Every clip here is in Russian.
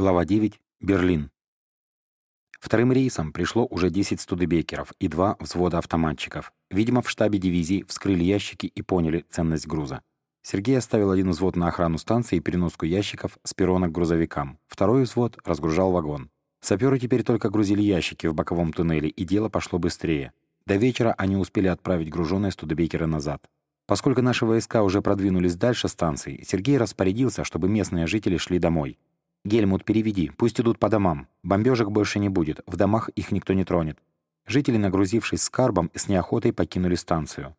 Глава 9. Берлин. Вторым рейсом пришло уже 10 студебекеров и два взвода автоматчиков. Видимо, в штабе дивизии вскрыли ящики и поняли ценность груза. Сергей оставил один взвод на охрану станции и переноску ящиков с перрона к грузовикам. Второй взвод разгружал вагон. Саперы теперь только грузили ящики в боковом туннеле, и дело пошло быстрее. До вечера они успели отправить груженные студебекеры назад. Поскольку наши войска уже продвинулись дальше станции, Сергей распорядился, чтобы местные жители шли домой. «Гельмут, переведи, пусть идут по домам. Бомбежек больше не будет, в домах их никто не тронет». Жители, нагрузившись скарбом, с неохотой покинули станцию.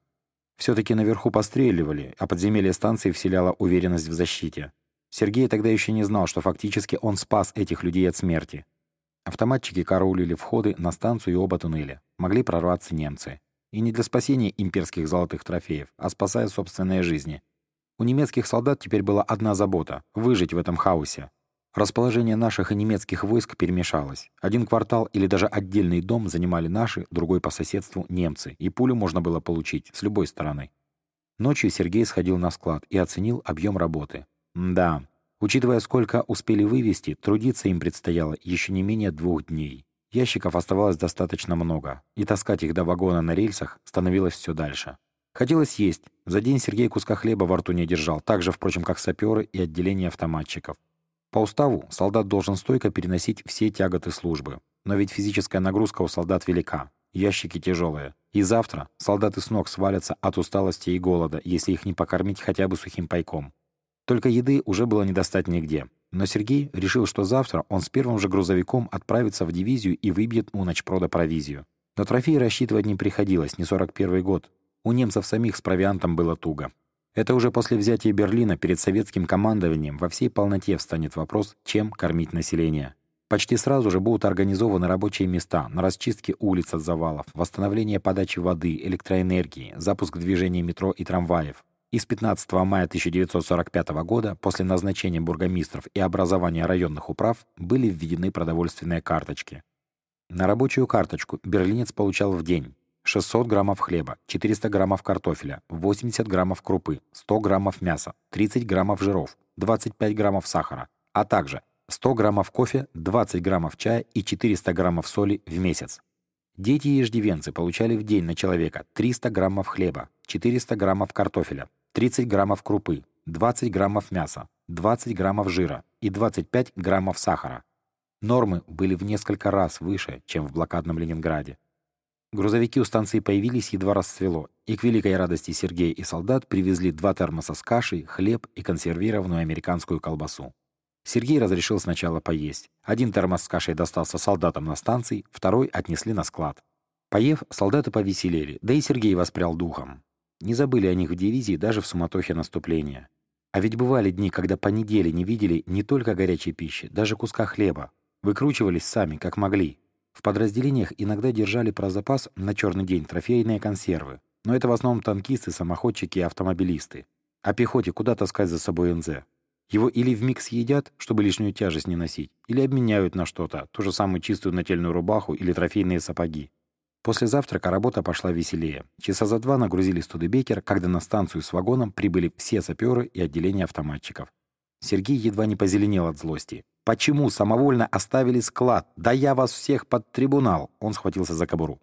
Все-таки наверху постреливали, а подземелье станции вселяло уверенность в защите. Сергей тогда еще не знал, что фактически он спас этих людей от смерти. Автоматчики караулили входы на станцию и оба туннеля. Могли прорваться немцы. И не для спасения имперских золотых трофеев, а спасая собственные жизни. У немецких солдат теперь была одна забота — выжить в этом хаосе. Расположение наших и немецких войск перемешалось. Один квартал или даже отдельный дом занимали наши, другой по соседству — немцы, и пулю можно было получить с любой стороны. Ночью Сергей сходил на склад и оценил объем работы. Да, учитывая, сколько успели вывести, трудиться им предстояло еще не менее двух дней. Ящиков оставалось достаточно много, и таскать их до вагона на рельсах становилось все дальше. Хотелось есть. За день Сергей куска хлеба во рту не держал, так же, впрочем, как саперы и отделение автоматчиков. По уставу солдат должен стойко переносить все тяготы службы. Но ведь физическая нагрузка у солдат велика, ящики тяжелые. И завтра солдаты с ног свалятся от усталости и голода, если их не покормить хотя бы сухим пайком. Только еды уже было не достать нигде. Но Сергей решил, что завтра он с первым же грузовиком отправится в дивизию и выбьет у ночпрода провизию. На трофеи рассчитывать не приходилось, не 41 год. У немцев самих с провиантом было туго. Это уже после взятия Берлина перед советским командованием во всей полноте встанет вопрос, чем кормить население. Почти сразу же будут организованы рабочие места на расчистке улиц от завалов, восстановление подачи воды, электроэнергии, запуск движения метро и трамваев, и с 15 мая 1945 года, после назначения бургомистров и образования районных управ, были введены продовольственные карточки. На рабочую карточку берлинец получал в день 600 граммов хлеба, 400 граммов картофеля, 80 граммов крупы, 100 граммов мяса, 30 граммов жиров, 25 граммов сахара, а также 100 граммов кофе, 20 граммов чая и 400 граммов соли в месяц. Дети и иждивенцы получали в день на человека 300 граммов хлеба, 400 граммов картофеля, 30 граммов крупы, 20 граммов мяса, 20 граммов жира и 25 граммов сахара. Нормы были в несколько раз выше, чем в блокадном Ленинграде. Грузовики у станции появились, едва расцвело, и к великой радости Сергей и солдат привезли два термоса с кашей, хлеб и консервированную американскую колбасу. Сергей разрешил сначала поесть. Один термос с кашей достался солдатам на станции, второй отнесли на склад. Поев, солдаты повеселели, да и Сергей воспрял духом. Не забыли о них в дивизии даже в суматохе наступления. А ведь бывали дни, когда по неделе не видели не только горячей пищи, даже куска хлеба. Выкручивались сами, как могли. В подразделениях иногда держали про запас на черный день трофейные консервы. Но это в основном танкисты, самоходчики и автомобилисты. А пехоте куда таскать за собой НЗ? Его или вмиг съедят, чтобы лишнюю тяжесть не носить, или обменяют на что-то, ту же самую чистую нательную рубаху или трофейные сапоги. После завтрака работа пошла веселее. Часа за два нагрузили Студебекер, когда на станцию с вагоном прибыли все саперы и отделение автоматчиков. Сергей едва не позеленел от злости. «Почему самовольно оставили склад? Да я вас всех под трибунал!» Он схватился за кобуру.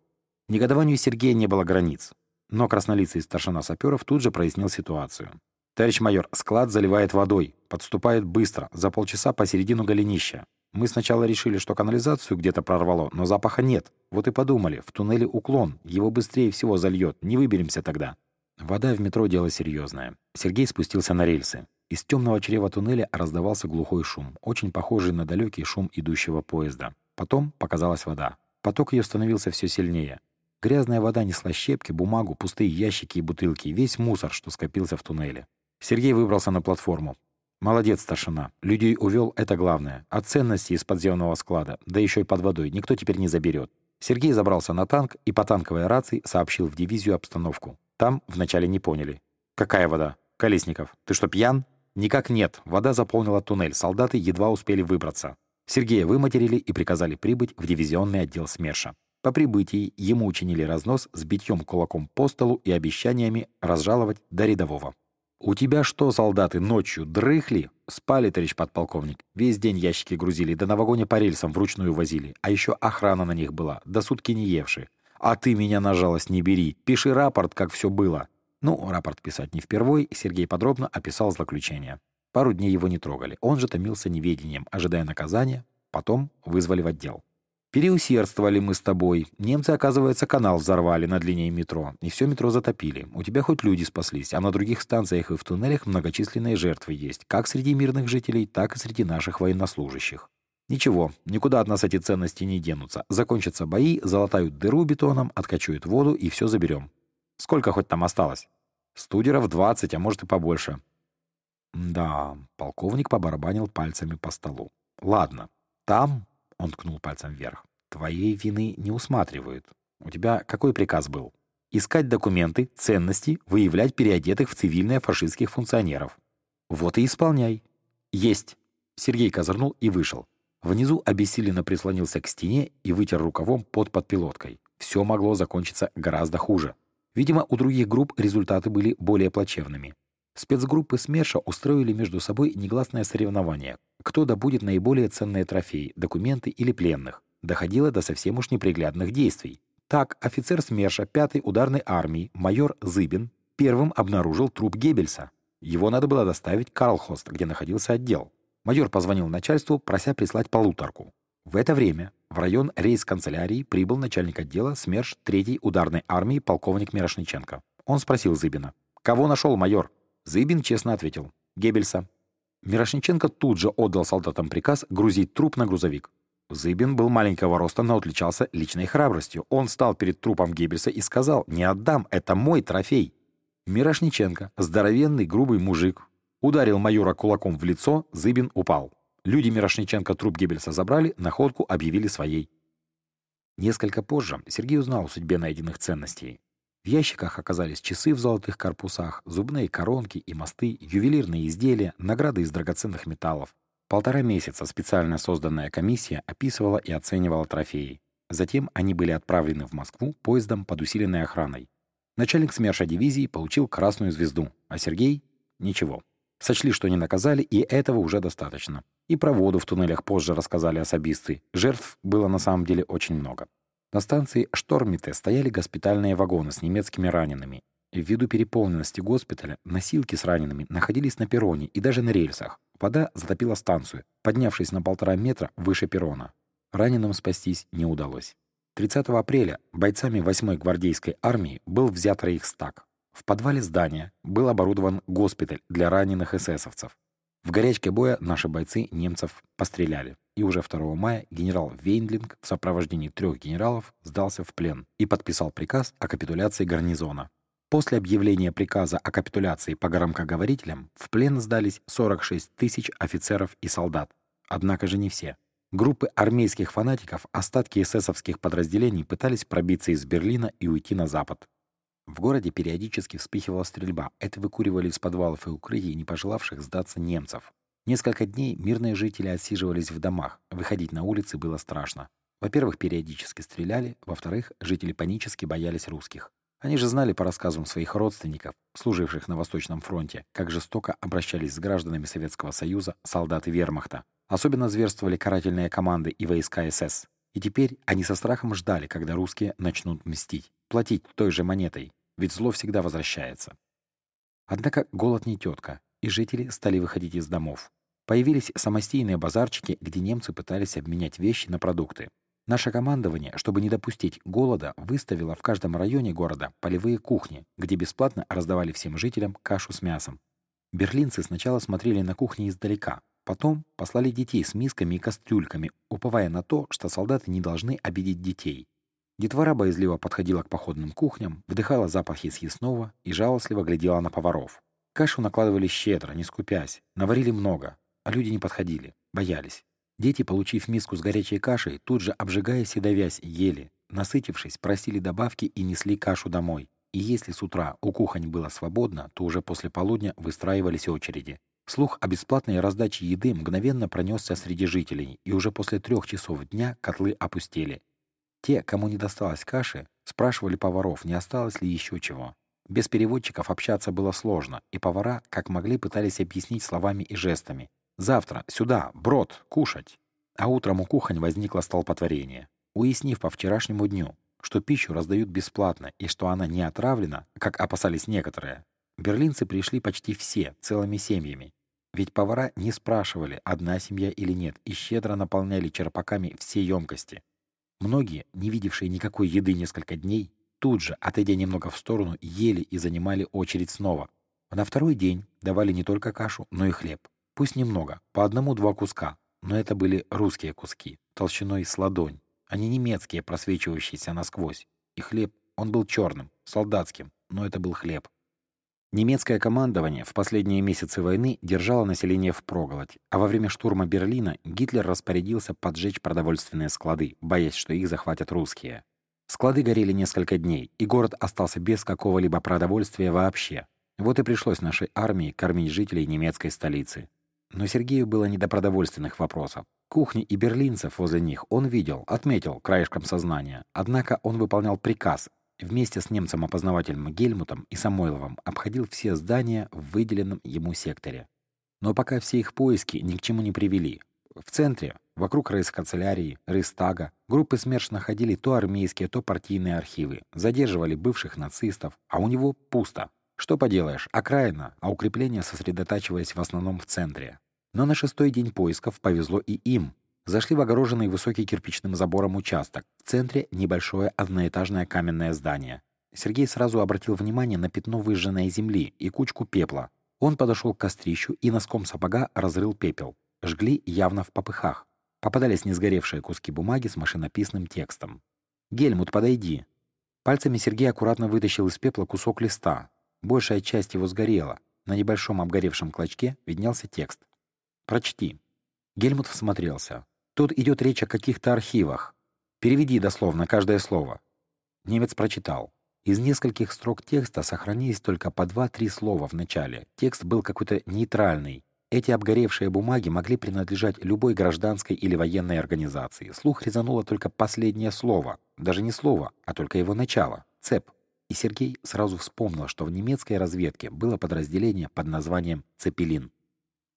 Негодованию Сергея не было границ. Но краснолицый старшина саперов тут же прояснил ситуацию. «Товарищ майор, склад заливает водой. Подступает быстро, за полчаса посередину голенища. Мы сначала решили, что канализацию где-то прорвало, но запаха нет. Вот и подумали, в туннеле уклон, его быстрее всего зальет, не выберемся тогда. Вода в метро — дело серьезное. Сергей спустился на рельсы. Из темного чрева туннеля раздавался глухой шум, очень похожий на далекий шум идущего поезда. Потом показалась вода. Поток ее становился все сильнее. Грязная вода несла щепки, бумагу, пустые ящики и бутылки, весь мусор, что скопился в туннеле. Сергей выбрался на платформу. Молодец, старшина. Людей увел, это главное. А ценности из подземного склада, да еще и под водой, никто теперь не заберет. Сергей забрался на танк и по танковой рации сообщил в дивизию обстановку. Там вначале не поняли. «Какая вода? Колесников, ты что, пьян?» «Никак нет. Вода заполнила туннель. Солдаты едва успели выбраться». Сергея выматерили и приказали прибыть в дивизионный отдел СМЕРШа. По прибытии ему учинили разнос с битьем кулаком по столу и обещаниями разжаловать до рядового. «У тебя что, солдаты, ночью дрыхли?» «Спали, товарищ подполковник. Весь день ящики грузили, да на вагоне по рельсам вручную возили. А еще охрана на них была, до сутки не евши. А ты меня на жалость не бери. Пиши рапорт, как все было». Ну, рапорт писать не впервой, Сергей подробно описал злоключение. Пару дней его не трогали. Он же томился неведением, ожидая наказания. Потом вызвали в отдел. Переусердствовали мы с тобой. Немцы, оказывается, канал взорвали на длине метро, и все метро затопили. У тебя хоть люди спаслись, а на других станциях и в туннелях многочисленные жертвы есть, как среди мирных жителей, так и среди наших военнослужащих. Ничего, никуда от нас эти ценности не денутся. Закончатся бои, залатают дыру бетоном, откачают воду и все заберем. Сколько хоть там осталось? Студеров 20, а может и побольше. Да, полковник побарабанил пальцами по столу. Ладно, там он ткнул пальцем вверх. «Твоей вины не усматривают. У тебя какой приказ был? Искать документы, ценности, выявлять переодетых в цивильные фашистских функционеров. Вот и исполняй». «Есть!» Сергей козырнул и вышел. Внизу обессиленно прислонился к стене и вытер рукавом под подпилоткой. Все могло закончиться гораздо хуже. Видимо, у других групп результаты были более плачевными. Спецгруппы СМЕРШа устроили между собой негласное соревнование, кто добудет наиболее ценные трофеи, документы или пленных. Доходило до совсем уж неприглядных действий. Так, офицер СМЕРШа 5-й ударной армии, майор Зыбин, первым обнаружил труп Геббельса. Его надо было доставить в Карлхост, где находился отдел. Майор позвонил начальству, прося прислать полуторку. В это время в район рейс-канцелярии прибыл начальник отдела СМЕРШ 3-й ударной армии полковник Мирошниченко. Он спросил Зыбина. «Кого нашел майор?» Зыбин честно ответил. Геббельса. Мирошниченко тут же отдал солдатам приказ грузить труп на грузовик. Зыбин был маленького роста, но отличался личной храбростью. Он встал перед трупом Геббельса и сказал «Не отдам, это мой трофей». Мирошниченко, здоровенный, грубый мужик, ударил майора кулаком в лицо, Зыбин упал. Люди Мирошниченко труп Геббельса забрали, находку объявили своей. Несколько позже Сергей узнал о судьбе найденных ценностей. В ящиках оказались часы в золотых корпусах, зубные коронки и мосты, ювелирные изделия, награды из драгоценных металлов. Полтора месяца специально созданная комиссия описывала и оценивала трофеи. Затем они были отправлены в Москву поездом под усиленной охраной. Начальник СМЕРШа дивизии получил красную звезду, а Сергей — ничего. Сочли, что не наказали, и этого уже достаточно. И про воду в туннелях позже рассказали особисты. Жертв было на самом деле очень много. На станции Штормите стояли госпитальные вагоны с немецкими ранеными. Ввиду переполненности госпиталя носилки с ранеными находились на перроне и даже на рельсах. Вода затопила станцию, поднявшись на полтора метра выше перрона. Раненым спастись не удалось. 30 апреля бойцами 8-й гвардейской армии был взят Рейхстаг. В подвале здания был оборудован госпиталь для раненых эсэсовцев. В горячке боя наши бойцы немцев постреляли и уже 2 мая генерал Вейндлинг в сопровождении трех генералов сдался в плен и подписал приказ о капитуляции гарнизона. После объявления приказа о капитуляции по громкоговорителям в плен сдались 46 тысяч офицеров и солдат. Однако же не все. Группы армейских фанатиков, остатки эсэсовских подразделений пытались пробиться из Берлина и уйти на запад. В городе периодически вспыхивала стрельба. Это выкуривали из подвалов и укрытий не пожелавших сдаться немцев. Несколько дней мирные жители отсиживались в домах, выходить на улицы было страшно. Во-первых, периодически стреляли, во-вторых, жители панически боялись русских. Они же знали по рассказам своих родственников, служивших на Восточном фронте, как жестоко обращались с гражданами Советского Союза солдаты вермахта. Особенно зверствовали карательные команды и войска СС. И теперь они со страхом ждали, когда русские начнут мстить, платить той же монетой, ведь зло всегда возвращается. Однако голод не тетка, и жители стали выходить из домов. Появились самостийные базарчики, где немцы пытались обменять вещи на продукты. Наше командование, чтобы не допустить голода, выставило в каждом районе города полевые кухни, где бесплатно раздавали всем жителям кашу с мясом. Берлинцы сначала смотрели на кухни издалека, потом послали детей с мисками и кастрюльками, уповая на то, что солдаты не должны обидеть детей. Детвора боязливо подходила к походным кухням, вдыхала запахи съестного и жалостливо глядела на поваров. Кашу накладывали щедро, не скупясь, наварили много, а люди не подходили, боялись. Дети, получив миску с горячей кашей, тут же, обжигаясь и давясь, ели. Насытившись, просили добавки и несли кашу домой. И если с утра у кухонь было свободно, то уже после полудня выстраивались очереди. Слух о бесплатной раздаче еды мгновенно пронесся среди жителей, и уже после трех часов дня котлы опустели. Те, кому не досталось каши, спрашивали поваров, не осталось ли еще чего. Без переводчиков общаться было сложно, и повара, как могли, пытались объяснить словами и жестами. «Завтра, сюда, брод, кушать!» А утром у кухонь возникло столпотворение. Уяснив по вчерашнему дню, что пищу раздают бесплатно и что она не отравлена, как опасались некоторые, берлинцы пришли почти все, целыми семьями. Ведь повара не спрашивали, одна семья или нет, и щедро наполняли черпаками все емкости. Многие, не видевшие никакой еды несколько дней, тут же, отойдя немного в сторону, ели и занимали очередь снова. На второй день давали не только кашу, но и хлеб. Пусть немного, по одному-два куска, но это были русские куски, толщиной с ладонь, а не немецкие, просвечивающиеся насквозь. И хлеб, он был черным, солдатским, но это был хлеб. Немецкое командование в последние месяцы войны держало население в впроголодь, а во время штурма Берлина Гитлер распорядился поджечь продовольственные склады, боясь, что их захватят русские. Склады горели несколько дней, и город остался без какого-либо продовольствия вообще. Вот и пришлось нашей армии кормить жителей немецкой столицы. Но Сергею было не до продовольственных вопросов. Кухни и берлинцев возле них он видел, отметил краешком сознания. Однако он выполнял приказ. Вместе с немцем-опознавателем Гельмутом и Самойловым обходил все здания в выделенном ему секторе. Но пока все их поиски ни к чему не привели. В центре, вокруг рейс-канцелярии, рейстага, группы СМЕРШ находили то армейские, то партийные архивы, задерживали бывших нацистов, а у него пусто. Что поделаешь, окраина, а укрепления сосредотачивались в основном в центре. Но на шестой день поисков повезло и им. Зашли в огороженный высокий кирпичным забором участок. В центре небольшое одноэтажное каменное здание. Сергей сразу обратил внимание на пятно выжженной земли и кучку пепла. Он подошел к кострищу и носком сапога разрыл пепел. Жгли явно в попыхах. Попадались несгоревшие куски бумаги с машинописным текстом. «Гельмут, подойди!» Пальцами Сергей аккуратно вытащил из пепла кусок листа. Большая часть его сгорела. На небольшом обгоревшем клочке виднелся текст. «Прочти». Гельмут всмотрелся. «Тут идет речь о каких-то архивах. Переведи дословно каждое слово». Немец прочитал. Из нескольких строк текста сохранились только по два-три слова в начале. Текст был какой-то нейтральный. Эти обгоревшие бумаги могли принадлежать любой гражданской или военной организации. Слух резануло только последнее слово. Даже не слово, а только его начало. Цеп. И Сергей сразу вспомнил, что в немецкой разведке было подразделение под названием «Цепелин».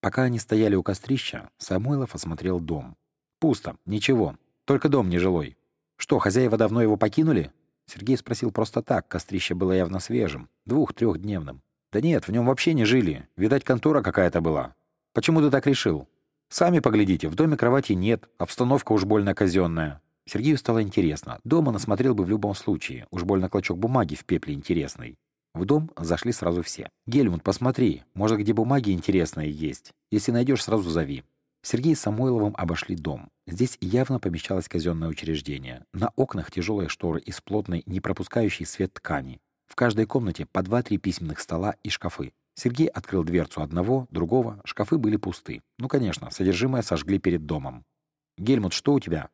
Пока они стояли у кострища, Самойлов осмотрел дом. Пусто, ничего, только дом нежилой. Что, хозяева давно его покинули? Сергей спросил просто так, кострище было явно свежим, двух-трехдневным. Да нет, в нем вообще не жили, видать, контора какая-то была. Почему ты так решил? Сами поглядите, в доме кровати нет, обстановка уж больно казенная. Сергею стало интересно. Дома насмотрел бы в любом случае. Уж больно клочок бумаги в пепле интересный. В дом зашли сразу все. «Гельмут, посмотри, может, где бумаги интересные есть. Если найдешь, сразу зови». Сергей с Самойловым обошли дом. Здесь явно помещалось казенное учреждение. На окнах тяжелые шторы из плотной, не пропускающей свет ткани. В каждой комнате по два-три письменных стола и шкафы. Сергей открыл дверцу одного, другого, шкафы были пусты. Ну, конечно, содержимое сожгли перед домом. «Гельмут, что у тебя?»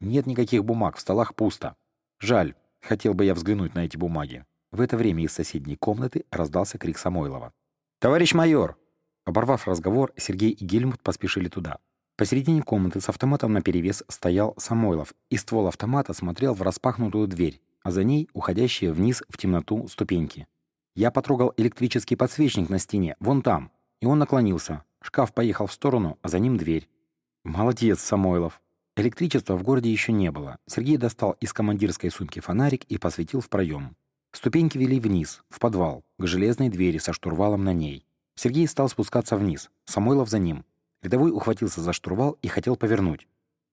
Нет никаких бумаг, в столах пусто. Жаль, хотел бы я взглянуть на эти бумаги. В это время из соседней комнаты раздался крик Самойлова. «Товарищ майор!» Оборвав разговор, Сергей и Гельмут поспешили туда. Посередине комнаты с автоматом наперевес стоял Самойлов, и ствол автомата смотрел в распахнутую дверь, а за ней уходящие вниз в темноту ступеньки. Я потрогал электрический подсвечник на стене, вон там, и он наклонился. Шкаф поехал в сторону, а за ним дверь. «Молодец, Самойлов!» Электричества в городе еще не было. Сергей достал из командирской сумки фонарик и посветил в проем. Ступеньки вели вниз, в подвал, к железной двери со штурвалом на ней. Сергей стал спускаться вниз, Самойлов за ним. Рядовой ухватился за штурвал и хотел повернуть.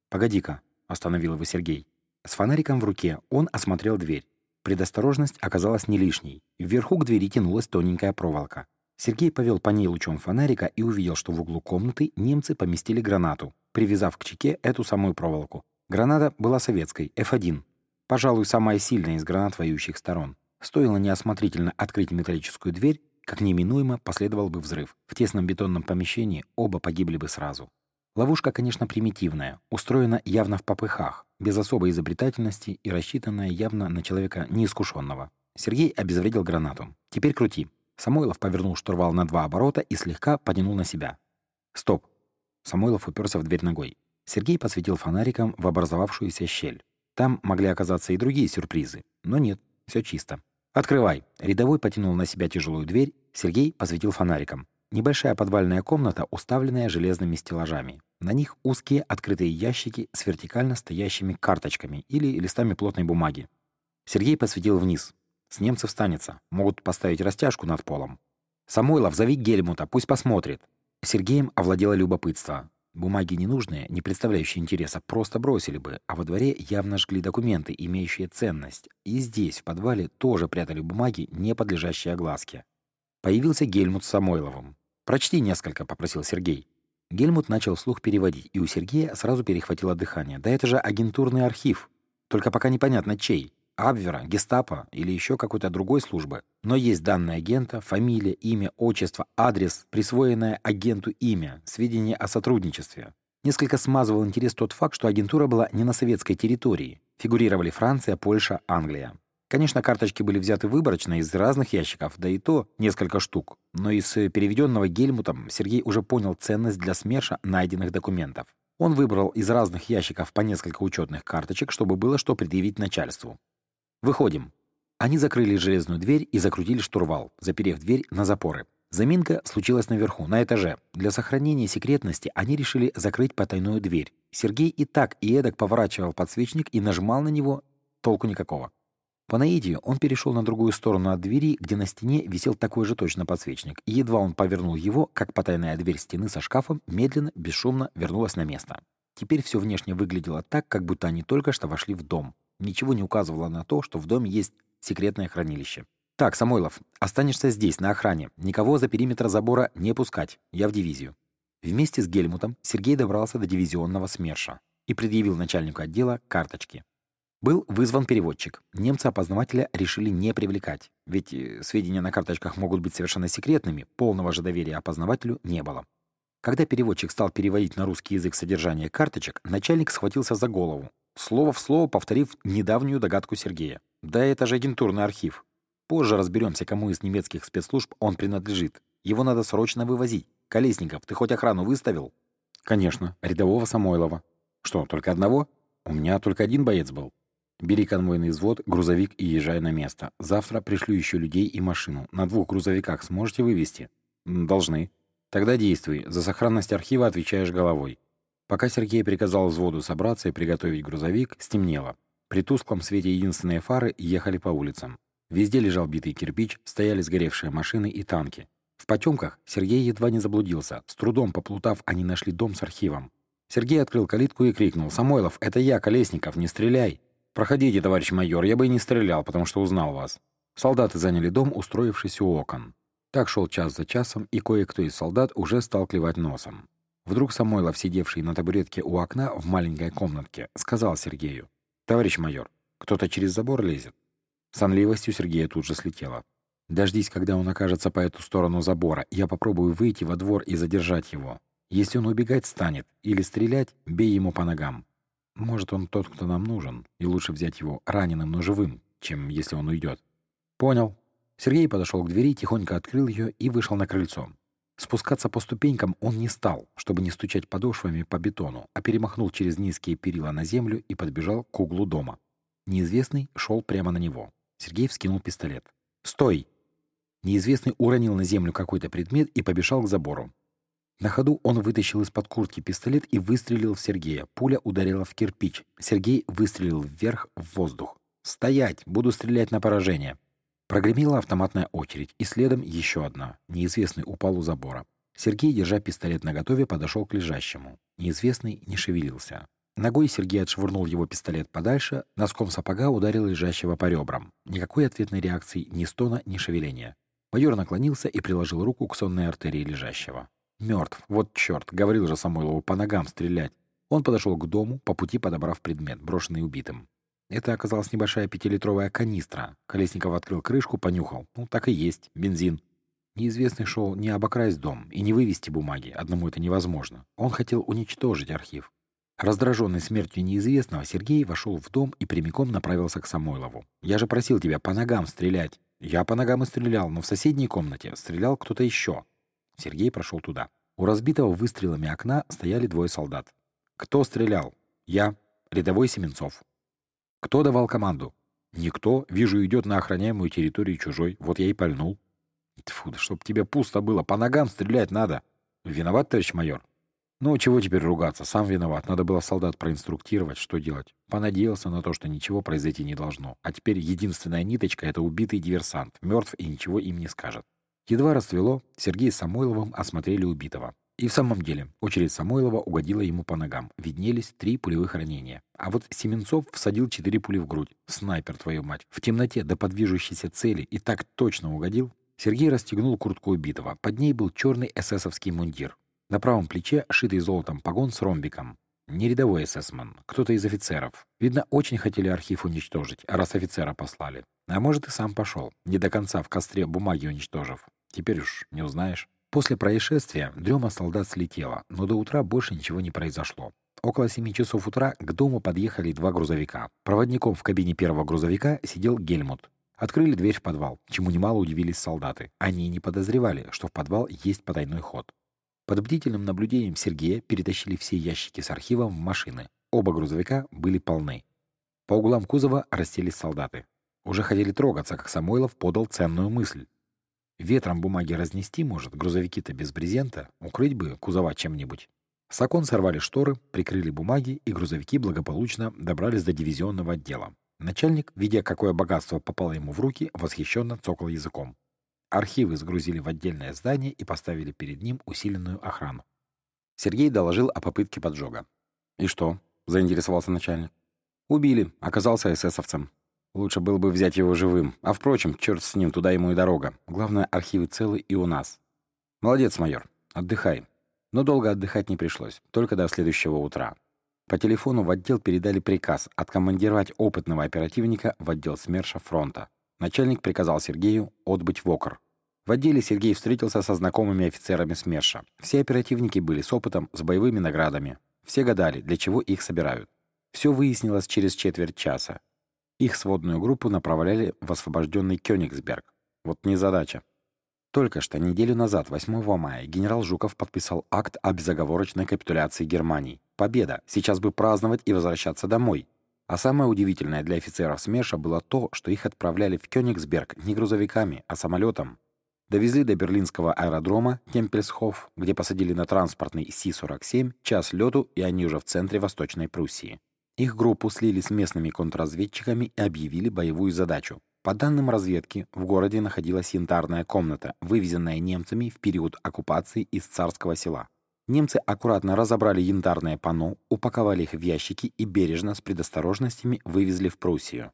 «Погоди-ка», — остановил его Сергей. С фонариком в руке он осмотрел дверь. Предосторожность оказалась не лишней. Вверху к двери тянулась тоненькая проволока. Сергей повел по ней лучом фонарика и увидел, что в углу комнаты немцы поместили гранату, привязав к чеке эту самую проволоку. Граната была советской, F1. Пожалуй, самая сильная из гранат воюющих сторон. Стоило неосмотрительно открыть металлическую дверь, как неминуемо последовал бы взрыв. В тесном бетонном помещении оба погибли бы сразу. Ловушка, конечно, примитивная, устроена явно в попыхах, без особой изобретательности и рассчитанная явно на человека неискушенного. Сергей обезвредил гранату. «Теперь крути». Самойлов повернул штурвал на два оборота и слегка потянул на себя. «Стоп!» Самойлов уперся в дверь ногой. Сергей посветил фонариком в образовавшуюся щель. Там могли оказаться и другие сюрпризы, но нет, все чисто. «Открывай!» Рядовой потянул на себя тяжелую дверь, Сергей посветил фонариком. Небольшая подвальная комната, уставленная железными стеллажами. На них узкие открытые ящики с вертикально стоящими карточками или листами плотной бумаги. Сергей посветил вниз. С немцев станется. Могут поставить растяжку над полом. «Самойлов, зови Гельмута, пусть посмотрит». Сергеем овладело любопытство. Бумаги ненужные, не представляющие интереса, просто бросили бы, а во дворе явно жгли документы, имеющие ценность. И здесь, в подвале, тоже прятали бумаги, не подлежащие огласке. Появился Гельмут с Самойловым. «Прочти несколько», — попросил Сергей. Гельмут начал вслух переводить, и у Сергея сразу перехватило дыхание. «Да это же агентурный архив. Только пока непонятно чей. Абвера, гестапо или еще какой-то другой службы. Но есть данные агента, фамилия, имя, отчество, адрес, присвоенное агенту имя, сведения о сотрудничестве. Несколько смазывал интерес тот факт, что агентура была не на советской территории. Фигурировали Франция, Польша, Англия. Конечно, карточки были взяты выборочно из разных ящиков, да и то несколько штук. Но из переведенного Гельмутом Сергей уже понял ценность для СМЕРШа найденных документов. Он выбрал из разных ящиков по несколько учетных карточек, чтобы было что предъявить начальству. «Выходим». Они закрыли железную дверь и закрутили штурвал, заперев дверь на запоры. Заминка случилась наверху, на этаже. Для сохранения секретности они решили закрыть потайную дверь. Сергей и так и эдак поворачивал подсвечник и нажимал на него. Толку никакого. По наитию он перешел на другую сторону от двери, где на стене висел такой же точно подсвечник, и едва он повернул его, как потайная дверь стены со шкафом медленно, бесшумно вернулась на место. Теперь все внешне выглядело так, как будто они только что вошли в дом. Ничего не указывало на то, что в доме есть секретное хранилище. «Так, Самойлов, останешься здесь, на охране. Никого за периметр забора не пускать. Я в дивизию». Вместе с Гельмутом Сергей добрался до дивизионного СМЕРШа и предъявил начальнику отдела карточки. Был вызван переводчик. Немца-опознавателя решили не привлекать, ведь э, сведения на карточках могут быть совершенно секретными, полного же доверия опознавателю не было. Когда переводчик стал переводить на русский язык содержание карточек, начальник схватился за голову, слово в слово повторив недавнюю догадку Сергея. Да это же агентурный архив. Позже разберемся, кому из немецких спецслужб он принадлежит. Его надо срочно вывозить. Колесников, ты хоть охрану выставил? Конечно, рядового Самойлова. Что, только одного? У меня только один боец был. Бери конвойный взвод, грузовик и езжай на место. Завтра пришлю еще людей и машину. На двух грузовиках сможете вывести? Должны. Тогда действуй. За сохранность архива отвечаешь головой. Пока Сергей приказал взводу собраться и приготовить грузовик, стемнело. При тусклом свете единственные фары ехали по улицам. Везде лежал битый кирпич, стояли сгоревшие машины и танки. В потемках Сергей едва не заблудился. С трудом поплутав, они нашли дом с архивом. Сергей открыл калитку и крикнул «Самойлов, это я, Колесников, не стреляй!» «Проходите, товарищ майор, я бы и не стрелял, потому что узнал вас». Солдаты заняли дом, устроившись у окон. Так шел час за часом, и кое-кто из солдат уже стал клевать носом. Вдруг Самойлов, сидевший на табуретке у окна в маленькой комнатке, сказал Сергею. «Товарищ майор, кто-то через забор лезет». Сонливостью Сергея тут же слетела. «Дождись, когда он окажется по эту сторону забора. Я попробую выйти во двор и задержать его. Если он убегать станет или стрелять, бей ему по ногам. Может, он тот, кто нам нужен, и лучше взять его раненым, но живым, чем если он уйдет. Понял. Сергей подошел к двери, тихонько открыл ее и вышел на крыльцо. Спускаться по ступенькам он не стал, чтобы не стучать подошвами по бетону, а перемахнул через низкие перила на землю и подбежал к углу дома. Неизвестный шел прямо на него. Сергей вскинул пистолет. «Стой!» Неизвестный уронил на землю какой-то предмет и побежал к забору. На ходу он вытащил из-под куртки пистолет и выстрелил в Сергея. Пуля ударила в кирпич. Сергей выстрелил вверх в воздух. «Стоять! Буду стрелять на поражение!» Прогремела автоматная очередь, и следом еще одна. Неизвестный упал у забора. Сергей, держа пистолет наготове, подошел к лежащему. Неизвестный не шевелился. Ногой Сергей отшвырнул его пистолет подальше, носком сапога ударил лежащего по ребрам. Никакой ответной реакции, ни стона, ни шевеления. Майор наклонился и приложил руку к сонной артерии лежащего. Мертв. Вот черт, говорил же Самойлову по ногам стрелять. Он подошел к дому, по пути подобрав предмет, брошенный убитым. Это оказалась небольшая пятилитровая канистра. Колесников открыл крышку, понюхал. Ну, так и есть, бензин. Неизвестный шел не обокрасть дом и не вывести бумаги, одному это невозможно. Он хотел уничтожить архив. Раздраженный смертью неизвестного, Сергей вошел в дом и прямиком направился к Самойлову. «Я же просил тебя по ногам стрелять». «Я по ногам и стрелял, но в соседней комнате стрелял кто-то еще. Сергей прошел туда. У разбитого выстрелами окна стояли двое солдат. «Кто стрелял?» «Я. Рядовой Семенцов». «Кто давал команду?» Никто. Вижу, идет на охраняемую территорию чужой. Вот я и пальнул. Тьфу, да чтоб тебе пусто было. По ногам стрелять надо. Виноват, товарищ майор? Ну, чего теперь ругаться? Сам виноват. Надо было солдат проинструктировать, что делать. Понадеялся на то, что ничего произойти не должно. А теперь единственная ниточка — это убитый диверсант. Мертв и ничего им не скажет. Едва расцвело, Сергей с Самойловым осмотрели убитого. И в самом деле, очередь Самойлова угодила ему по ногам. Виднелись три пулевых ранения. А вот Семенцов всадил четыре пули в грудь. Снайпер, твою мать. В темноте до подвижущейся цели и так точно угодил. Сергей расстегнул куртку убитого. Под ней был черный эсэсовский мундир. На правом плече шитый золотом погон с ромбиком. Не рядовой эсэсман, кто-то из офицеров. Видно, очень хотели архив уничтожить, раз офицера послали. А может, и сам пошел, не до конца в костре бумаги уничтожив. Теперь уж не узнаешь. После происшествия дрема солдат слетела, но до утра больше ничего не произошло. Около семи часов утра к дому подъехали два грузовика. Проводником в кабине первого грузовика сидел Гельмут. Открыли дверь в подвал, чему немало удивились солдаты. Они не подозревали, что в подвал есть потайной ход. Под бдительным наблюдением Сергея перетащили все ящики с архивом в машины. Оба грузовика были полны. По углам кузова расселись солдаты. Уже хотели трогаться, как Самойлов подал ценную мысль. Ветром бумаги разнести может, грузовики-то без брезента, укрыть бы кузова чем-нибудь. С окон сорвали шторы, прикрыли бумаги, и грузовики благополучно добрались до дивизионного отдела. Начальник, видя, какое богатство попало ему в руки, восхищенно цокал языком. Архивы сгрузили в отдельное здание и поставили перед ним усиленную охрану. Сергей доложил о попытке поджога. «И что?» — заинтересовался начальник. «Убили. Оказался эсэсовцем. Лучше было бы взять его живым. А впрочем, черт с ним, туда ему и дорога. Главное, архивы целы и у нас. Молодец, майор. Отдыхай. Но долго отдыхать не пришлось. Только до следующего утра. По телефону в отдел передали приказ откомандировать опытного оперативника в отдел СМЕРШа фронта. Начальник приказал Сергею отбыть в ОКР. В отделе Сергей встретился со знакомыми офицерами СМЕРШа. Все оперативники были с опытом, с боевыми наградами. Все гадали, для чего их собирают. Все выяснилось через четверть часа. Их сводную группу направляли в освобожденный Кёнигсберг. Вот незадача. Только что неделю назад, 8 мая, генерал Жуков подписал акт о безоговорочной капитуляции Германии. Победа! Сейчас бы праздновать и возвращаться домой. А самое удивительное для офицеров СМЕШа было то, что их отправляли в Кёнигсберг не грузовиками, а самолетом. Довезли до берлинского аэродрома Темпельсхоф, где посадили на транспортный Си-47, час лету, и они уже в центре Восточной Пруссии. Их группу слили с местными контрразведчиками и объявили боевую задачу. По данным разведки, в городе находилась янтарная комната, вывезенная немцами в период оккупации из царского села. Немцы аккуратно разобрали янтарное панно, упаковали их в ящики и бережно, с предосторожностями, вывезли в Пруссию.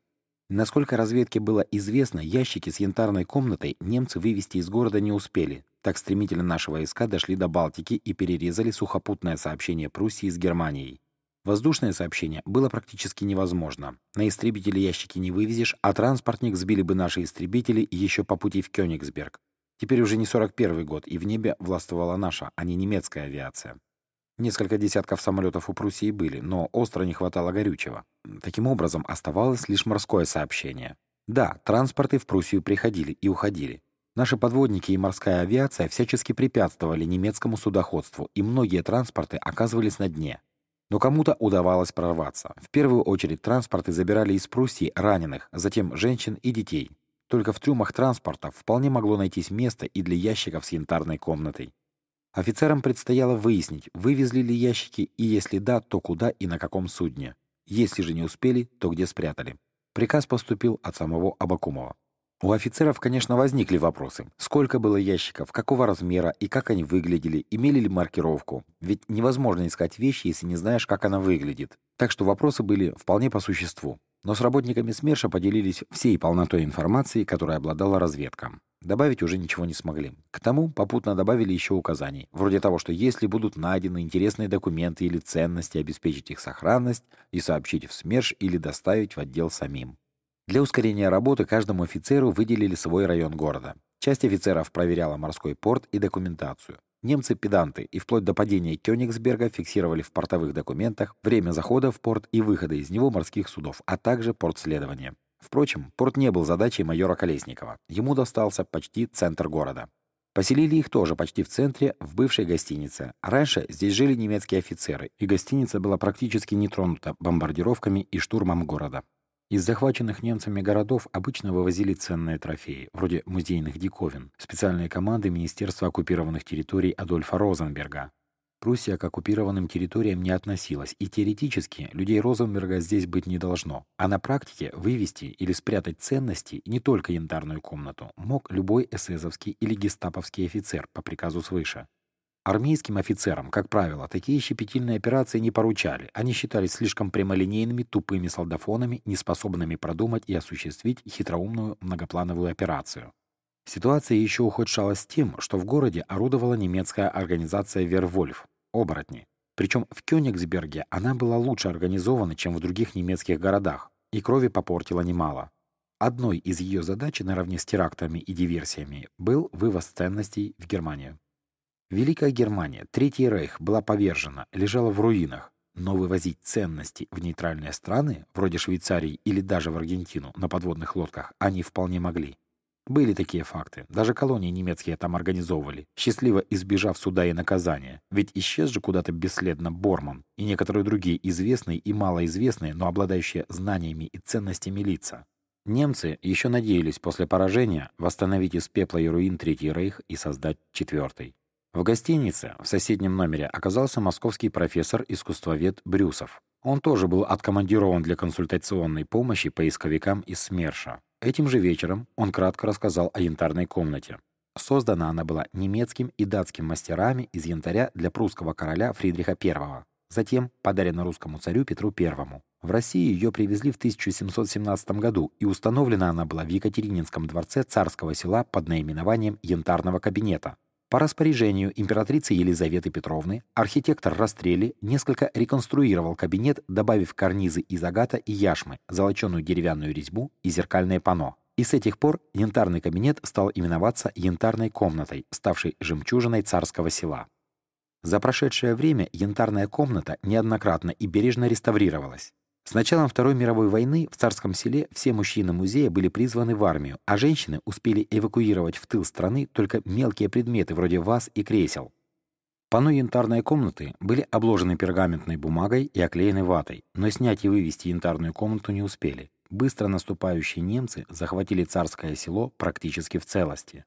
Насколько разведке было известно, ящики с янтарной комнатой немцы вывести из города не успели. Так стремительно наши войска дошли до Балтики и перерезали сухопутное сообщение Пруссии с Германией. Воздушное сообщение было практически невозможно. На истребители ящики не вывезешь, а транспортник сбили бы наши истребители еще по пути в Кёнигсберг. Теперь уже не 41 год, и в небе властвовала наша, а не немецкая авиация. Несколько десятков самолетов у Пруссии были, но остро не хватало горючего. Таким образом, оставалось лишь морское сообщение. Да, транспорты в Пруссию приходили и уходили. Наши подводники и морская авиация всячески препятствовали немецкому судоходству, и многие транспорты оказывались на дне. Но кому-то удавалось прорваться. В первую очередь транспорты забирали из Пруссии раненых, затем женщин и детей. Только в трюмах транспортов вполне могло найтись место и для ящиков с янтарной комнатой. Офицерам предстояло выяснить, вывезли ли ящики, и если да, то куда и на каком судне. Если же не успели, то где спрятали. Приказ поступил от самого Абакумова. У офицеров, конечно, возникли вопросы. Сколько было ящиков, какого размера и как они выглядели, имели ли маркировку. Ведь невозможно искать вещи, если не знаешь, как она выглядит. Так что вопросы были вполне по существу. Но с работниками СМЕРШа поделились всей полнотой информации, которой обладала разведка. Добавить уже ничего не смогли. К тому попутно добавили еще указаний, вроде того, что если будут найдены интересные документы или ценности, обеспечить их сохранность и сообщить в СМЕРШ или доставить в отдел самим. Для ускорения работы каждому офицеру выделили свой район города. Часть офицеров проверяла морской порт и документацию. Немцы-педанты и вплоть до падения Кёнигсберга фиксировали в портовых документах время захода в порт и выхода из него морских судов, а также порт следования. Впрочем, порт не был задачей майора Колесникова. Ему достался почти центр города. Поселили их тоже почти в центре, в бывшей гостинице. Раньше здесь жили немецкие офицеры, и гостиница была практически не тронута бомбардировками и штурмом города. Из захваченных немцами городов обычно вывозили ценные трофеи, вроде музейных диковин, специальные команды Министерства оккупированных территорий Адольфа Розенберга. Пруссия к оккупированным территориям не относилась, и теоретически людей Розенберга здесь быть не должно. А на практике вывести или спрятать ценности, не только янтарную комнату, мог любой эсэсовский или гестаповский офицер по приказу свыше. Армейским офицерам, как правило, такие щепетильные операции не поручали. Они считались слишком прямолинейными, тупыми солдафонами, неспособными продумать и осуществить хитроумную многоплановую операцию. Ситуация еще ухудшалась тем, что в городе орудовала немецкая организация «Вервольф» — «Оборотни». Причем в Кёнигсберге она была лучше организована, чем в других немецких городах, и крови попортила немало. Одной из ее задач, наравне с терактами и диверсиями, был вывоз ценностей в Германию. Великая Германия, Третий Рейх, была повержена, лежала в руинах, но вывозить ценности в нейтральные страны, вроде Швейцарии или даже в Аргентину, на подводных лодках, они вполне могли. Были такие факты. Даже колонии немецкие там организовывали, счастливо избежав суда и наказания. Ведь исчез же куда-то бесследно Борман и некоторые другие известные и малоизвестные, но обладающие знаниями и ценностями лица. Немцы еще надеялись после поражения восстановить из пепла и руин Третий Рейх и создать Четвертый. В гостинице в соседнем номере оказался московский профессор-искусствовед Брюсов. Он тоже был откомандирован для консультационной помощи поисковикам из СМЕРШа. Этим же вечером он кратко рассказал о янтарной комнате. Создана она была немецким и датским мастерами из янтаря для прусского короля Фридриха I. Затем подарена русскому царю Петру I. В Россию ее привезли в 1717 году, и установлена она была в Екатерининском дворце царского села под наименованием Янтарного кабинета. По распоряжению императрицы Елизаветы Петровны архитектор Растрелли несколько реконструировал кабинет, добавив карнизы из агата и яшмы, золоченую деревянную резьбу и зеркальное панно. И с этих пор янтарный кабинет стал именоваться янтарной комнатой, ставшей жемчужиной царского села. За прошедшее время янтарная комната неоднократно и бережно реставрировалась. С началом Второй мировой войны в Царском селе все мужчины музея были призваны в армию, а женщины успели эвакуировать в тыл страны только мелкие предметы вроде ваз и кресел. Панно янтарной комнаты были обложены пергаментной бумагой и оклеены ватой, но снять и вывести янтарную комнату не успели. Быстро наступающие немцы захватили царское село практически в целости.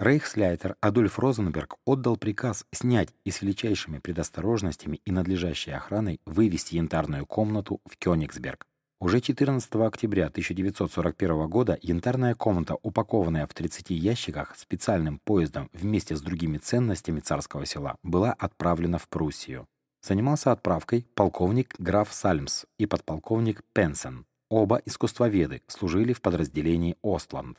Рейхсляйтер Адольф Розенберг отдал приказ снять и с величайшими предосторожностями и надлежащей охраной вывести янтарную комнату в Кёнигсберг. Уже 14 октября 1941 года янтарная комната, упакованная в 30 ящиках специальным поездом вместе с другими ценностями царского села, была отправлена в Пруссию. Занимался отправкой полковник граф Сальмс и подполковник Пенсен. Оба искусствоведы служили в подразделении Остланд.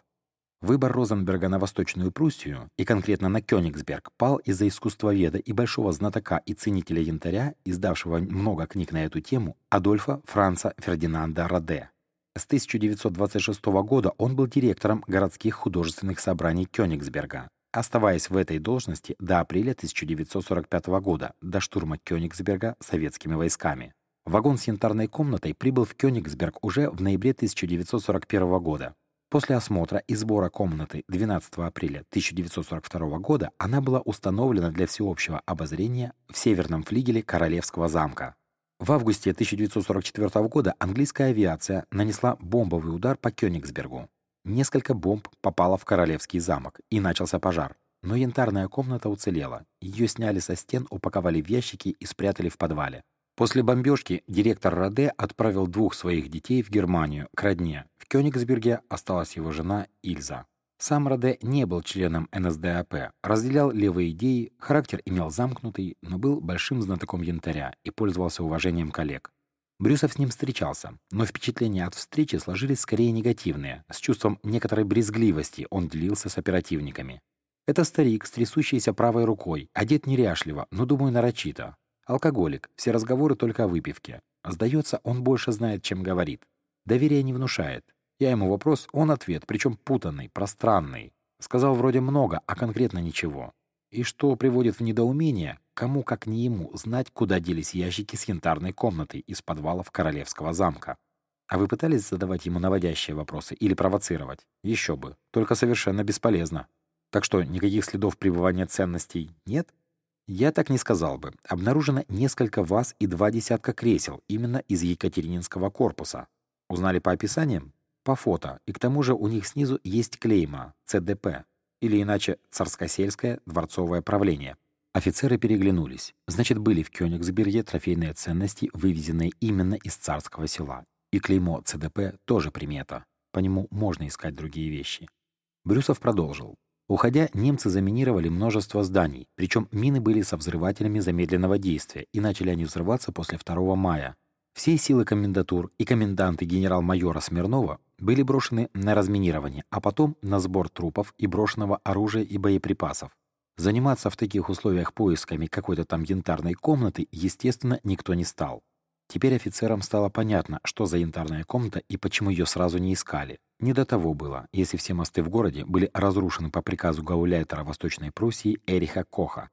Выбор Розенберга на Восточную Пруссию, и конкретно на Кёнигсберг, пал из-за искусствоведа и большого знатока и ценителя янтаря, издавшего много книг на эту тему, Адольфа Франца Фердинанда Раде. С 1926 года он был директором городских художественных собраний Кёнигсберга, оставаясь в этой должности до апреля 1945 года, до штурма Кёнигсберга советскими войсками. Вагон с янтарной комнатой прибыл в Кёнигсберг уже в ноябре 1941 года. После осмотра и сбора комнаты 12 апреля 1942 года она была установлена для всеобщего обозрения в северном флигеле Королевского замка. В августе 1944 года английская авиация нанесла бомбовый удар по Кёнигсбергу. Несколько бомб попало в Королевский замок, и начался пожар. Но янтарная комната уцелела. Ее сняли со стен, упаковали в ящики и спрятали в подвале. После бомбежки директор Раде отправил двух своих детей в Германию, к родне. В Кёнигсберге осталась его жена Ильза. Сам Раде не был членом НСДАП, разделял левые идеи, характер имел замкнутый, но был большим знатоком янтаря и пользовался уважением коллег. Брюсов с ним встречался, но впечатления от встречи сложились скорее негативные. С чувством некоторой брезгливости он делился с оперативниками. Это старик с трясущейся правой рукой, одет неряшливо, но, думаю, нарочито. Алкоголик, все разговоры только о выпивке. Сдается, он больше знает, чем говорит. Доверие не внушает. Я ему вопрос, он ответ, причем путанный, пространный. Сказал вроде много, а конкретно ничего. И что приводит в недоумение, кому как не ему знать, куда делись ящики с янтарной комнатой из подвалов Королевского замка. А вы пытались задавать ему наводящие вопросы или провоцировать? Еще бы. Только совершенно бесполезно. Так что, никаких следов пребывания ценностей нет? Я так не сказал бы. Обнаружено несколько ваз и два десятка кресел именно из Екатерининского корпуса. Узнали по описаниям? По фото. И к тому же у них снизу есть клейма ЦДП, или иначе Царскосельское дворцовое правление. Офицеры переглянулись. Значит, были в Кёнигсберге трофейные ценности, вывезенные именно из царского села. И клеймо ЦДП тоже примета. По нему можно искать другие вещи. Брюсов продолжил. Уходя, немцы заминировали множество зданий, причем мины были со взрывателями замедленного действия, и начали они взрываться после 2 мая. Все силы комендатур и коменданты генерал-майора Смирнова были брошены на разминирование, а потом на сбор трупов и брошенного оружия и боеприпасов. Заниматься в таких условиях поисками какой-то там янтарной комнаты, естественно, никто не стал. Теперь офицерам стало понятно, что за янтарная комната и почему ее сразу не искали. Не до того было, если все мосты в городе были разрушены по приказу гауляйтера Восточной Пруссии Эриха Коха.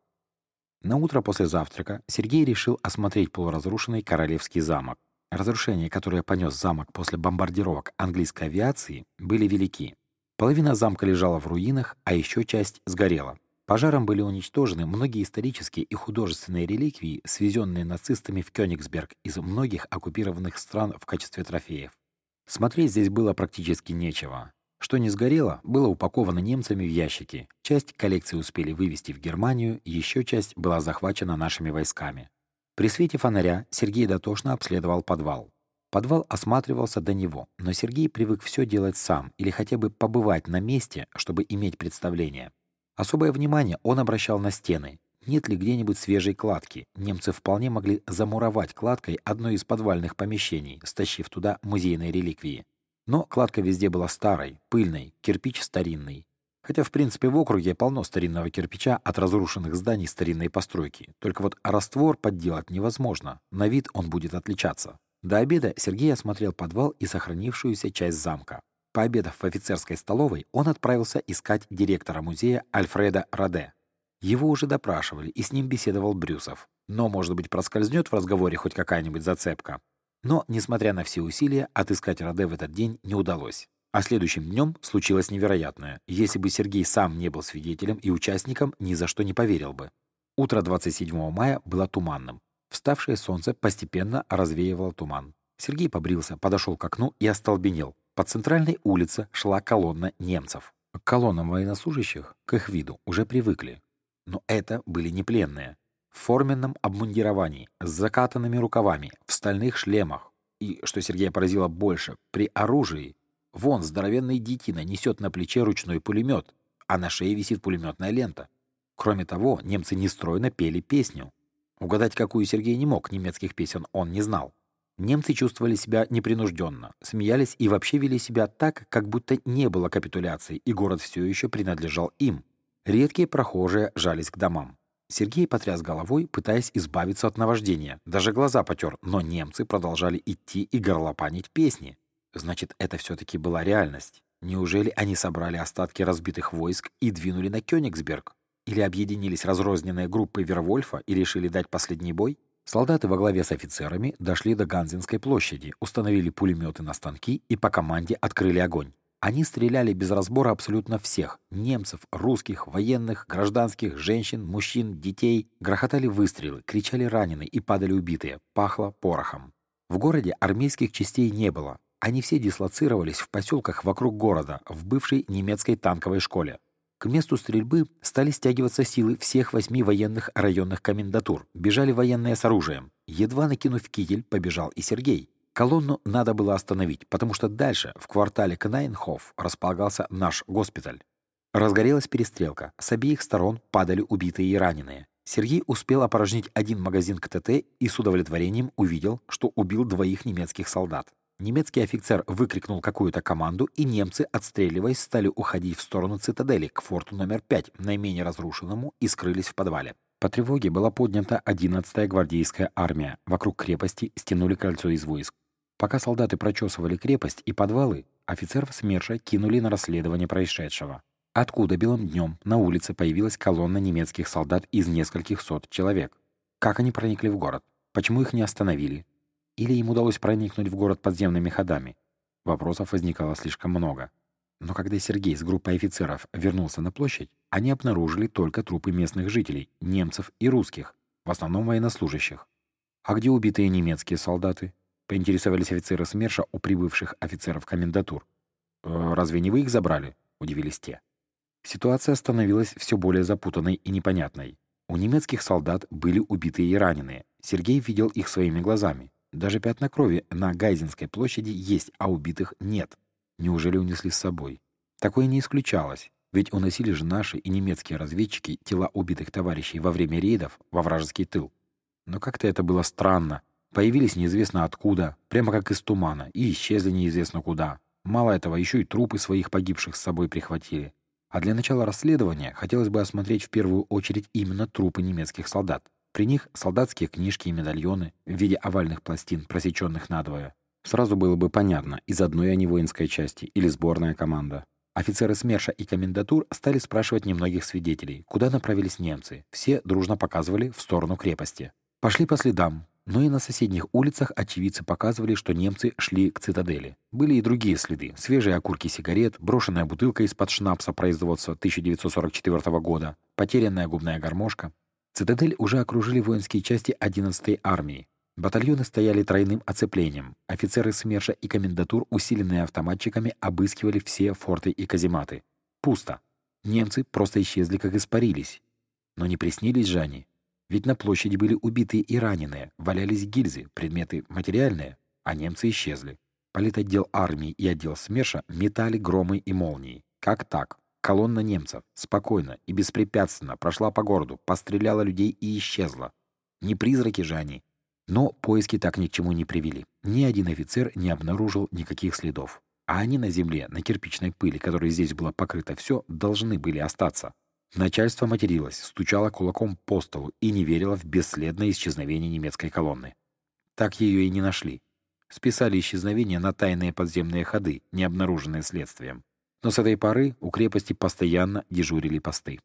На утро после завтрака Сергей решил осмотреть полуразрушенный Королевский замок. Разрушения, которые понес замок после бомбардировок английской авиации, были велики. Половина замка лежала в руинах, а еще часть сгорела. Пожаром были уничтожены многие исторические и художественные реликвии, свезенные нацистами в Кёнигсберг из многих оккупированных стран в качестве трофеев. Смотреть здесь было практически нечего. Что не сгорело, было упаковано немцами в ящики. Часть коллекции успели вывести в Германию, еще часть была захвачена нашими войсками. При свете фонаря Сергей дотошно обследовал подвал. Подвал осматривался до него, но Сергей привык все делать сам или хотя бы побывать на месте, чтобы иметь представление. Особое внимание он обращал на стены. Нет ли где-нибудь свежей кладки? Немцы вполне могли замуровать кладкой одно из подвальных помещений, стащив туда музейные реликвии. Но кладка везде была старой, пыльной, кирпич старинный. Хотя, в принципе, в округе полно старинного кирпича от разрушенных зданий старинной постройки. Только вот раствор подделать невозможно. На вид он будет отличаться. До обеда Сергей осмотрел подвал и сохранившуюся часть замка. Пообедав в офицерской столовой, он отправился искать директора музея Альфреда Раде. Его уже допрашивали, и с ним беседовал Брюсов. Но, может быть, проскользнет в разговоре хоть какая-нибудь зацепка. Но, несмотря на все усилия, отыскать Раде в этот день не удалось. А следующим днем случилось невероятное. Если бы Сергей сам не был свидетелем и участником, ни за что не поверил бы. Утро 27 мая было туманным. Вставшее солнце постепенно развеивало туман. Сергей побрился, подошел к окну и остолбенел. По центральной улице шла колонна немцев. К колоннам военнослужащих, к их виду, уже привыкли. Но это были не пленные в форменном обмундировании, с закатанными рукавами, в стальных шлемах. И, что Сергея поразило больше, при оружии. Вон здоровенный детина несет на плече ручной пулемет, а на шее висит пулеметная лента. Кроме того, немцы нестройно пели песню. Угадать, какую Сергей не мог, немецких песен он не знал. Немцы чувствовали себя непринужденно, смеялись и вообще вели себя так, как будто не было капитуляции, и город все еще принадлежал им. Редкие прохожие жались к домам. Сергей потряс головой, пытаясь избавиться от наваждения. Даже глаза потер, но немцы продолжали идти и горлопанить песни. Значит, это все-таки была реальность. Неужели они собрали остатки разбитых войск и двинули на Кёнигсберг? Или объединились разрозненные группы Вервольфа и решили дать последний бой? Солдаты во главе с офицерами дошли до Ганзинской площади, установили пулеметы на станки и по команде открыли огонь. Они стреляли без разбора абсолютно всех — немцев, русских, военных, гражданских, женщин, мужчин, детей. Грохотали выстрелы, кричали раненые и падали убитые, пахло порохом. В городе армейских частей не было. Они все дислоцировались в поселках вокруг города, в бывшей немецкой танковой школе. К месту стрельбы стали стягиваться силы всех восьми военных районных комендатур. Бежали военные с оружием. Едва накинув китель, побежал и Сергей. Колонну надо было остановить, потому что дальше, в квартале Кнайнхоф, располагался наш госпиталь. Разгорелась перестрелка. С обеих сторон падали убитые и раненые. Сергей успел опорожнить один магазин КТТ и с удовлетворением увидел, что убил двоих немецких солдат. Немецкий офицер выкрикнул какую-то команду, и немцы, отстреливаясь, стали уходить в сторону цитадели, к форту номер 5, наименее разрушенному, и скрылись в подвале. По тревоге была поднята 11-я гвардейская армия. Вокруг крепости стянули кольцо из войск. Пока солдаты прочесывали крепость и подвалы, офицеров СМЕРШа кинули на расследование происшедшего. Откуда белым днем на улице появилась колонна немецких солдат из нескольких сот человек? Как они проникли в город? Почему их не остановили? Или им удалось проникнуть в город подземными ходами? Вопросов возникало слишком много. Но когда Сергей с группой офицеров вернулся на площадь, они обнаружили только трупы местных жителей, немцев и русских, в основном военнослужащих. А где убитые немецкие солдаты? Поинтересовались офицеры СМЕРШа у прибывших офицеров комендатур. «Э, «Разве не вы их забрали?» — удивились те. Ситуация становилась все более запутанной и непонятной. У немецких солдат были убитые и раненые. Сергей видел их своими глазами. Даже пятна крови на Гайзенской площади есть, а убитых нет. Неужели унесли с собой? Такое не исключалось, ведь уносили же наши и немецкие разведчики тела убитых товарищей во время рейдов во вражеский тыл. Но как-то это было странно. Появились неизвестно откуда, прямо как из тумана, и исчезли неизвестно куда. Мало этого, еще и трупы своих погибших с собой прихватили. А для начала расследования хотелось бы осмотреть в первую очередь именно трупы немецких солдат. При них солдатские книжки и медальоны в виде овальных пластин, просеченных надвое. Сразу было бы понятно, из одной они воинской части или сборная команда. Офицеры СМЕРШа и комендатур стали спрашивать немногих свидетелей, куда направились немцы. Все дружно показывали в сторону крепости. Пошли по следам, но и на соседних улицах очевидцы показывали, что немцы шли к цитадели. Были и другие следы. Свежие окурки сигарет, брошенная бутылка из-под шнапса производства 1944 года, потерянная губная гармошка. Цитадель уже окружили воинские части 11-й армии. Батальоны стояли тройным оцеплением. Офицеры СМЕРШа и комендатур, усиленные автоматчиками, обыскивали все форты и казематы. Пусто. Немцы просто исчезли, как испарились. Но не приснились же они. Ведь на площади были убитые и раненые, валялись гильзы, предметы материальные, а немцы исчезли. Политотдел армии и отдел СМЕРШа метали громы и молнии. Как так? Колонна немцев спокойно и беспрепятственно прошла по городу, постреляла людей и исчезла. Не призраки же они. Но поиски так ни к чему не привели. Ни один офицер не обнаружил никаких следов. А они на земле, на кирпичной пыли, которой здесь было покрыто все, должны были остаться. Начальство материлось, стучало кулаком по столу и не верило в бесследное исчезновение немецкой колонны. Так ее и не нашли. Списали исчезновение на тайные подземные ходы, не обнаруженные следствием. Но с этой поры у крепости постоянно дежурили посты.